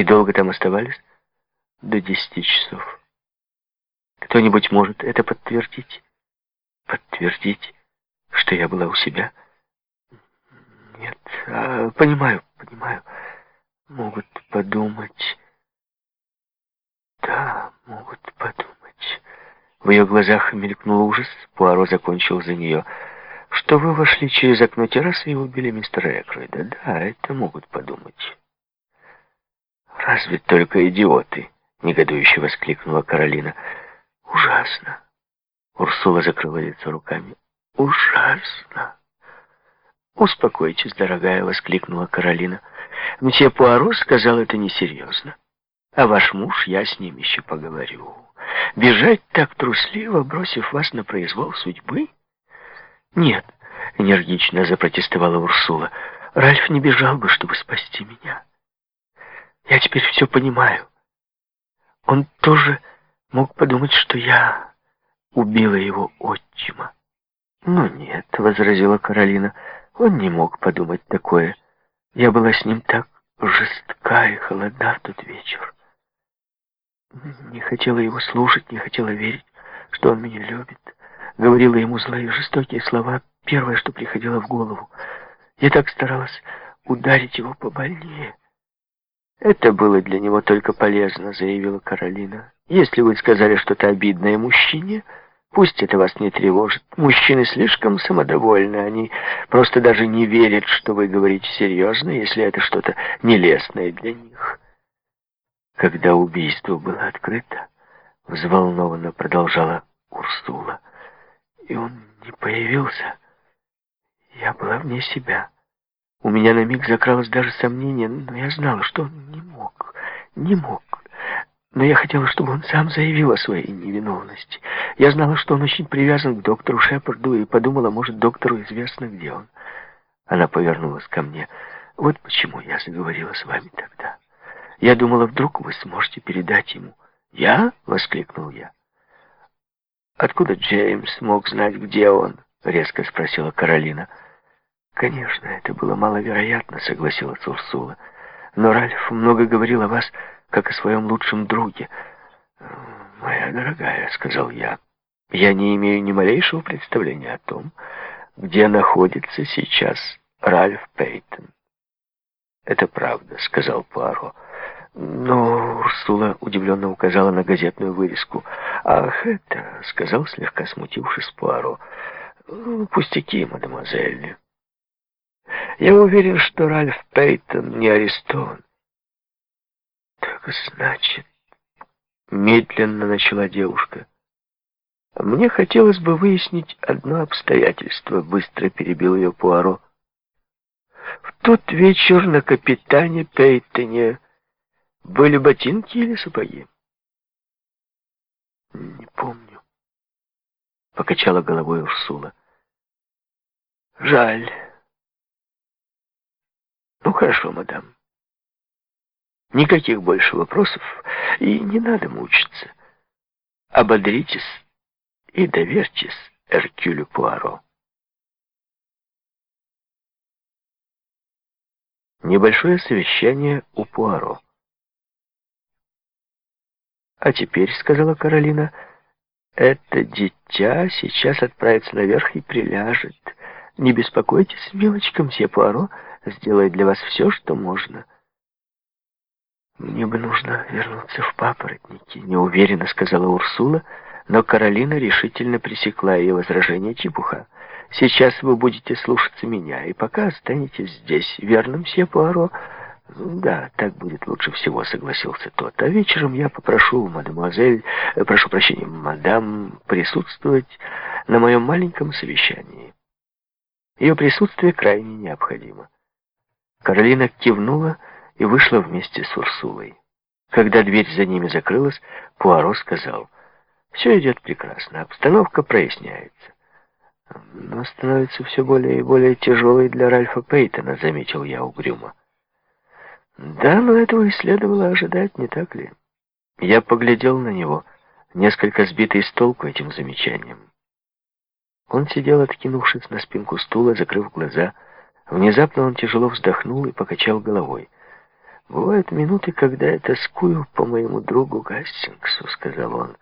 И долго там оставались? До десяти часов. Кто-нибудь может это подтвердить? Подтвердить, что я была у себя? Нет, а, понимаю, понимаю. Могут подумать. Да, могут подумать. В ее глазах мелькнул ужас. Пуаро закончил за нее. Что вы вошли через окно террасы и убили мистера Экройда? Да, это могут подумать. Разве только идиоты? Негодующе воскликнула Каролина. Ужасно. Урсула закрыла лицо руками. Ужасно. «Успокойтесь, дорогая», — воскликнула Каролина. «Мсье Пуаро сказал это несерьезно. А ваш муж, я с ним еще поговорю. Бежать так трусливо, бросив вас на произвол судьбы? Нет, энергично запротестовала Урсула. Ральф не бежал бы, чтобы спасти меня. Я теперь все понимаю. Он тоже мог подумать, что я убила его отчима. «Ну нет», — возразила Каролина, — «он не мог подумать такое. Я была с ним так жестка и холодна в тот вечер. Не хотела его слушать, не хотела верить, что он меня любит. Говорила ему злые жестокие слова, первое, что приходило в голову. Я так старалась ударить его побольнее. Это было для него только полезно, заявила Каролина. Если вы сказали что-то обидное мужчине, пусть это вас не тревожит. Мужчины слишком самодовольны, они просто даже не верят, что вы говорите серьезно, если это что-то нелестное для них. Когда убийство было открыто, взволнованно продолжала Урсула, и он не появился, я была вне себя. У меня на миг закралось даже сомнение, но я знала, что он не мог, не мог. Но я хотела, чтобы он сам заявил о своей невиновности. Я знала, что он очень привязан к доктору Шепарду, и подумала, может, доктору известно, где он. Она повернулась ко мне. Вот почему я заговорила с вами тогда. Я думала, вдруг вы сможете передать ему. «Я?» — воскликнул я. «Откуда Джеймс мог знать, где он?» — резко спросила Каролина. «Конечно, это было маловероятно», — согласилась Урсула. «Но Ральф много говорил о вас, как о своем лучшем друге». «Моя дорогая», — сказал я, — «я не имею ни малейшего представления о том, где находится сейчас Ральф Пейтон». «Это правда», — сказал Пуаро. Но Урсула удивленно указала на газетную вырезку. «Ах, это...» — сказал, слегка смутившись Пуаро. «Пустяки, мадемуазель. Я уверен, что Ральф Пейтон не арестован». «Так значит...» — медленно начала девушка. «Мне хотелось бы выяснить одно обстоятельство», — быстро перебил ее Пуаро. «В тот вечер на капитане Пейтоне были ботинки или сапоги? Не помню. Покачала головой Урсула. Жаль. Ну хорошо, мадам. Никаких больше вопросов, и не надо мучиться. Ободритесь и доверьтесь Эркюлю Пуаро. Небольшое совещание у Пуаро. «А теперь», — сказала Каролина, — «это дитя сейчас отправится наверх и приляжет. Не беспокойтесь, милочка, мсье Пуаро сделает для вас все, что можно». «Мне бы нужно вернуться в папоротники», — неуверенно сказала Урсула, но Каролина решительно пресекла ее возражение чепуха. «Сейчас вы будете слушаться меня, и пока останетесь здесь, верно, мсье Пуаро?» «Да, так будет лучше всего», — согласился тот. «А вечером я попрошу мадемуазель, э, прошу прощения, мадам, присутствовать на моем маленьком совещании. Ее присутствие крайне необходимо». Каролина кивнула и вышла вместе с Урсулой. Когда дверь за ними закрылась, Пуаро сказал, «Все идет прекрасно, обстановка проясняется». «Но становится все более и более тяжелой для Ральфа Пейтона», — заметил я угрюмо. Да, но этого и следовало ожидать, не так ли? Я поглядел на него, несколько сбитый с толку этим замечанием. Он сидел, откинувшись на спинку стула, закрыв глаза. Внезапно он тяжело вздохнул и покачал головой. «Бывают минуты, когда я тоскую по моему другу Гастингсу», — сказал он.